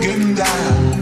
broken down.